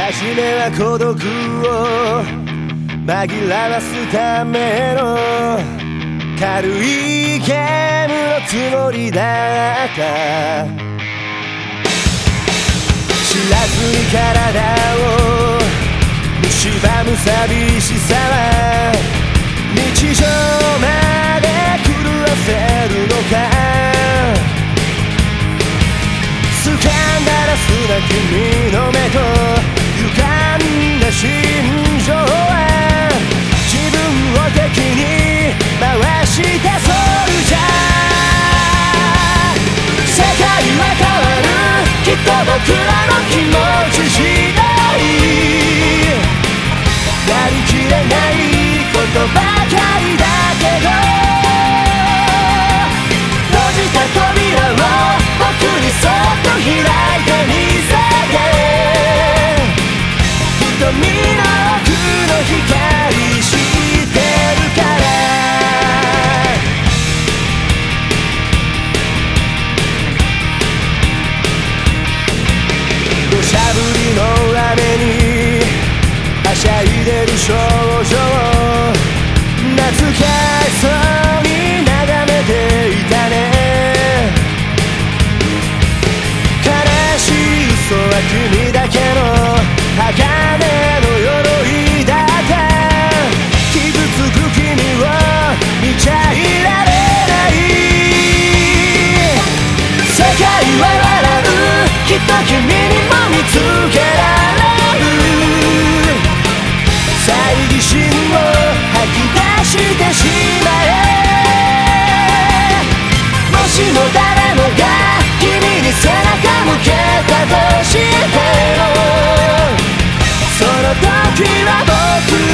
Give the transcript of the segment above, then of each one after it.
初めは孤独を紛らわすための軽いゲームのつもりだった。知らずに体を蝕む寂しさは日常まで狂わせるのか。掴んだらすな君の目と歪んだ心情は自分を敵に回したソルジャー世界は変わるきっと僕らの気持ち次第やりきれないことば少女を懐かしそうに眺めていたね。悲しい嘘は君だけの鋼の鎧だった。傷つく君を見ちゃいられない。世界は笑う。きっと君にも見つけられる。背中向けたとしてもその時は僕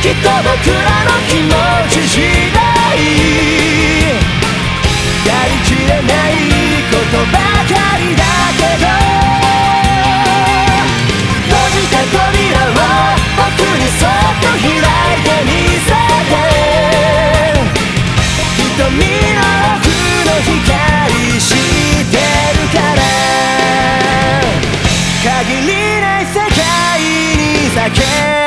きっと僕らの気持ち次第やりきれないことばかりだけど閉じた扉を僕にそっと開いてみせて瞳の奥の光知ってるから。限りない世界に叫びまくろう